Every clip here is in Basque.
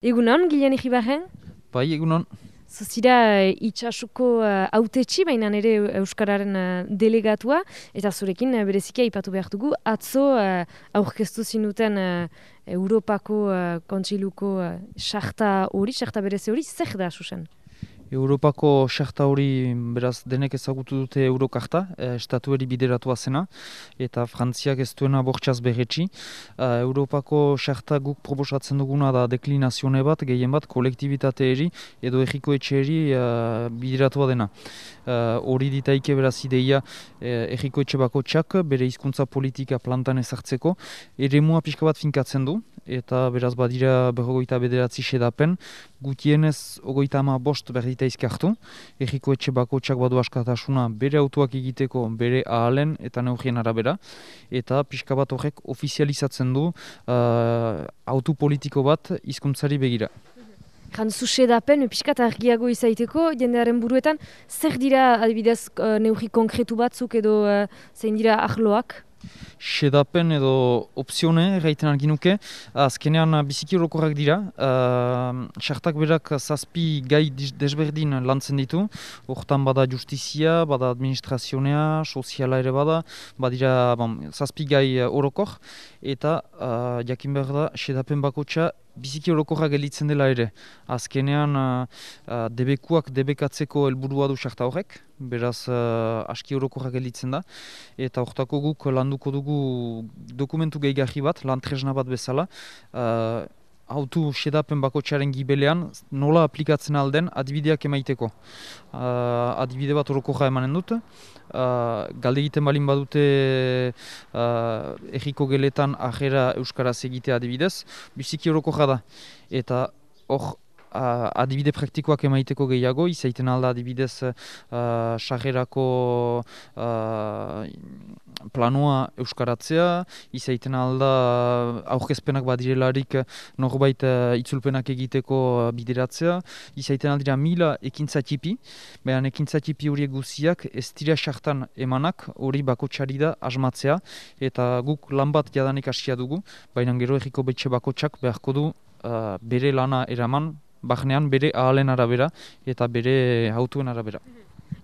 Egunon, Gilean Ixibarren? Bai, egunon. Zuzira uh, itxasuko uh, autetxi, baina nire Euskararen uh, delegatua, eta zurekin uh, berezikia ipatu behar dugu, atzo uh, aurkeztu zinuten Europako uh, kontsiluko sarta hori, sarta berezi hori, zer da, Susan? Europako sarta hori beraz denek ezagutu dute Eurokarta, e, estatu eri bideratua zena, eta Frantziak ez duena bortxaz berretxi. E, Europako sarta guk proposatzen duguna da deklinazione bat, gehien bat, kolektibitate eri edo erriko etxe eri e, bideratua dena. E, hori ditaike beraz ideia erriko etxe bako txak, bere hizkuntza politika plantan ezartzeko, ere mua pixka bat finkatzen du, eta beraz badira berrogoita bederatzi sedapen, gutienez ogoita ama bost berdita izkartu, erriko etxe bako txak badu askatasuna bere autuak egiteko bere ahalen eta neugien arabera, eta pixka bat horrek ofizializatzen du uh, autu politiko bat hizkuntzari begira. Jantzu sedapen, pixkat argiago izaiteko, jendearen buruetan, zer dira adibidez uh, neugi konkretu batzuk edo uh, zein dira ahloak? Sedapen edo opzione gaiten arginuke. Azkenean biziki horokorrak dira. Sartak uh, berak zazpi gai desberdin lantzen ditu. Hortan bada justizia, bada administrazionea, soziala ere bada. Badira bon, zazpi gai horokor. Eta uh, jakin behar da, sedapen bakotxa biziki orokorra gelitzen dela ere. Azkenean, uh, uh, debekuak debekatzeko helburua du sarta horrek, beraz uh, aski orokorra gelitzen da. Eta hortako guk landuko dugu dokumentu gehiagarri bat, lan tresna bat bezala, uh, autu sedapen bako txaren gibelean nola aplikatzen alden adibideak emaiteko. Uh, adibide bat horoko emanen dut. Uh, galde egiten balin badute uh, erriko geletan ajera Euskaraz egitea adibidez, biziki horoko da. Eta hor uh, adibide praktikoak emaiteko gehiago, izaiten alda adibidez uh, sagerako uh, planoa euskaratzea, izaiten alda aurkezpenak badirelarik norbait uh, itzulpenak egiteko bideratzea, izaiten aldira mila ekintza tipi, behan ekintza tipi horiek guziak ez dira sartan emanak hori bako da asmatzea, eta guk lan bat jadanik asia dugu, baina gero egiko betxe bako txak beharko du uh, bere lana eraman bahnean bere ahalen arabera eta bere autuen arabera.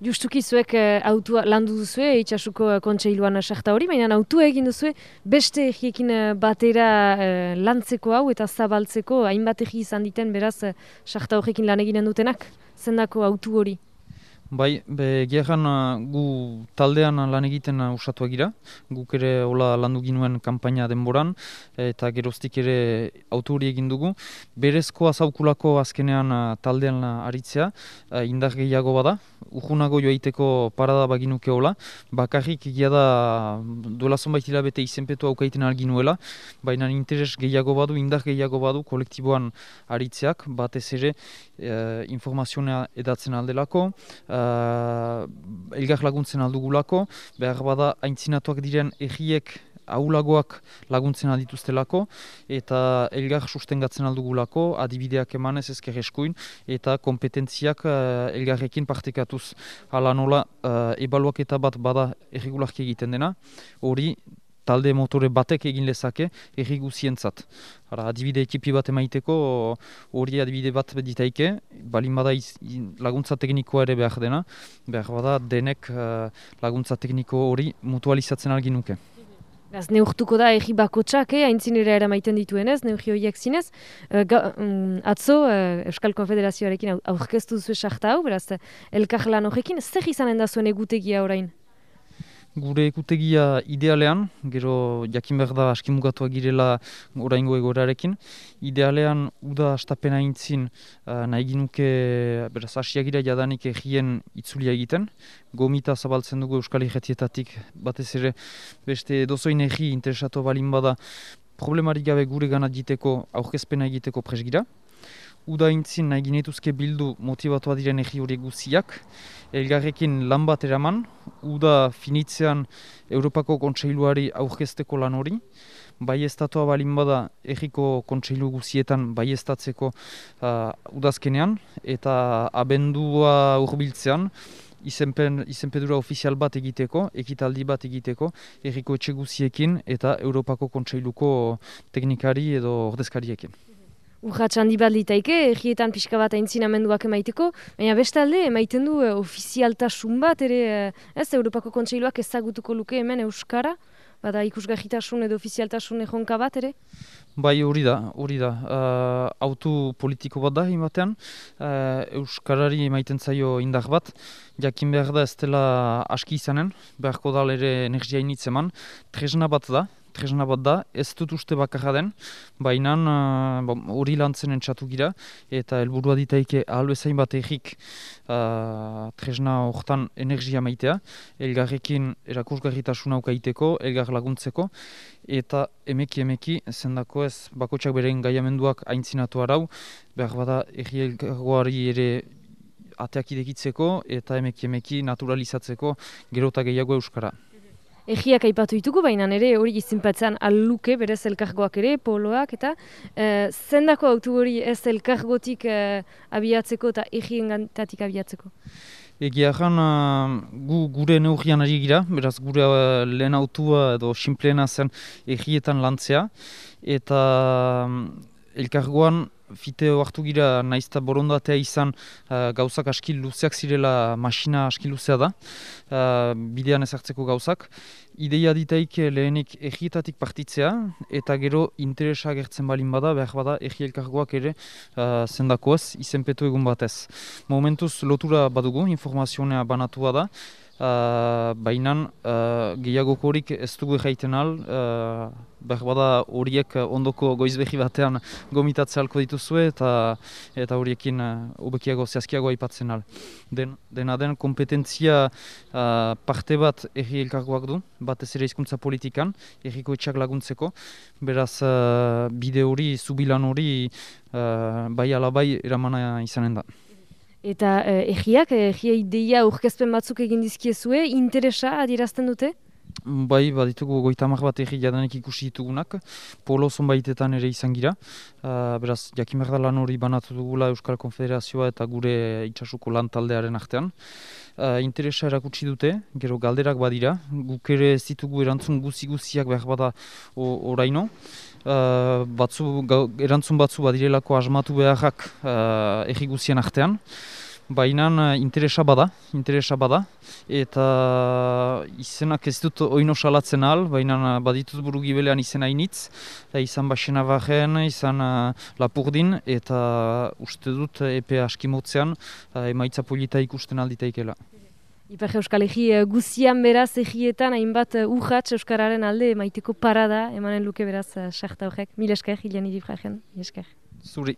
Justuki zuek uh, autua landu duzue, itxasuko uh, kontseiluan sarta hori, baina autua egin duzue beste egiekin uh, batera uh, lantzeko hau eta zabaltzeko hainbat egi izan diten beraz sarta horrekin lan eginen dutenak, zendako autu hori? Bai, be, gehan uh, gu taldean lan egiten uh, usatuak gira. Guk ere hola landu ginuen kampaina denboran, eta geroztik ere autori egin dugu. Berezko azaukulako azkenean uh, taldean aritzea, indar gehiago bada. Ujunago joaiteko parada baginuke hola. Bakarrik egia da duela zonbait hilabete izenpetu aukaiten alginuela, baina interes gehiago badu, indar gehiago badu kolektiboan aritzeak, batez ere uh, informazioa edatzen aldelako, uh, elgar laguntzen aldugulako, behar bada aintzinatuak diren egiek aulagoak laguntzen aldituztelako, eta elgar sustengatzen aldugulako, adibideak emanez ezker eskuin, eta kompetentziak uh, elgarrekin partekatuz. Hala nola, uh, ebaluak eta bat bada erregularki egiten dena, hori talde motore batek egin lezake erri guzientzat. Adibide ekipi bat emaiteko, hori adibide bat ditaike, balin bada laguntza teknikoa ere behar dena, behar bada denek uh, laguntza tekniko hori mutualizatzen algin nuke. Gaz, neurtuko da egi bakotsak, eh, haintzinera eramaiten dituenez, neurri horiek zinez. Uh, um, atzo, uh, Euskal Konfederazioarekin aurkeztu zuen sarta hau, beraz, elkar lan horrekin, zer izanen da zuen egutegia orain? Gure ekutegia idealean, gero jakin behar da askimugatuak girela oraingo egorarekin, idealean uda astapena intzin uh, nahi ginuke beraz asiagira jadanik egien itzulia egiten, gomita zabaltzen dugu Euskal Ijetietatik batez ere beste dozoin egi interesatu balin bada problemarik gabe gure gana diteko aurkezpena egiteko presgira, uda intzin nahi ginetuzke bildu motibatua diren egi horiek guziak, elgarrekin lan bat eraman, uda finitzean Europako Kontseiluari aurkezteko lan hori, bai estatua balin bada egiko kontseilu guzietan bai estatzeko uh, udazkenean, eta abendua urbiltzean, izenpen, izenpedura ofizial bat egiteko, ekitaldi bat egiteko, erriko etxe guziekin eta Europako Kontseiluko teknikari edo ordezkariekin. Urratx handi bat litaike, egietan pixka bat aintzinamenduak emaiteko, baina bestalde emaiten du e, ofizialtasun bat, ere ez Europako Kontseiluak ezagutuko luke hemen Euskara, bada ikusgahitasun edo ofizialtasun ejonka bat ere? Bai hori da, hori da. Uh, autu politiko bat da, imatean. Uh, Euskarari emaiten zaio indar bat. Jakin behar da ez dela aski izanen, beharko da ere energia initzeman. Tresna bat da, tresna bat da, ez dut uste bakarra den, baina uh, hori uh, lantzen entzatu gira, eta helburua ditaike ahalbezain bat egik uh, tresna horretan energia maitea, elgarrekin erakursgarritasun aukaiteko, elgar laguntzeko, eta emeki emeki zendako ez bakotsak beren gaiamenduak aintzinatu arau, behar bada erri elgargoari ere ateak idekitzeko eta emeki emeki naturalizatzeko gerota gehiago euskara. Egiak aipatu ditugu, baina ere hori izinpatzen aluke berez elkargoak ere, poloak, eta e, zendako autu hori ez elkargotik e, abiatzeko eta egien gantatik abiatzeko? Egia erran, gu, gure neurrian ari gira, beraz gure uh, lehen autua edo simpleena zen egietan lantzea, eta um, elkargoan fite hartu gira naizta borondatea izan uh, gauzak aski luzeak zirela masina aski luzea da, uh, bidean ezartzeko gauzak. Ideia ditaik lehenik egietatik partitzea eta gero interesa gertzen balin bada, behar bada egi elkargoak ere uh, zendakoaz izenpetu egun batez. Momentuz lotura badugu, informazioa banatua da, Uh, Baina uh, gehiagoko horik ez dugu jaiten al, uh, behar horiek ondoko goizbehi batean gomitatzea alko dituzue eta eta horiekin uh, ubekiago zehazkiago aipatzen al. Den, dena den kompetentzia uh, parte bat erri elkargoak du, batez ere hizkuntza politikan, erriko etxak laguntzeko, beraz uh, bide hori, zubilan hori, uh, bai alabai eramana izanen da. Eta eh, egiak, egia ideia urkezpen batzuk egin dizkiezue, interesa adierazten dute? Bai, baditugu goitamak bat egi jadanek ikusi ditugunak, polo zonbaitetan ere izan gira. Uh, beraz, jakimak da lan hori banatu dugula Euskal Konfederazioa eta gure itxasuko lan taldearen artean. Uh, interesa erakutsi dute, gero galderak badira, guk ere ez ditugu erantzun guzi-guziak behar bada oraino. Uh, batzu, erantzun batzu badirelako asmatu beharrak uh, guzien artean. Baina eh, interesa bada, interesa bada, eta izenak ez dut oino salatzen al, baina baditut buru gibelean izena initz, eta izan basena bajen, izan uh, lapurdin, eta uste dut epe askimotzean emaitza polita ikusten alditaikela. Ipar Euskal Egi guzian beraz egietan hainbat urratx Euskararen alde maiteko parada emanen luke beraz sarta horrek. Mil esker, hilean idifragen. Mil esker. Zuri.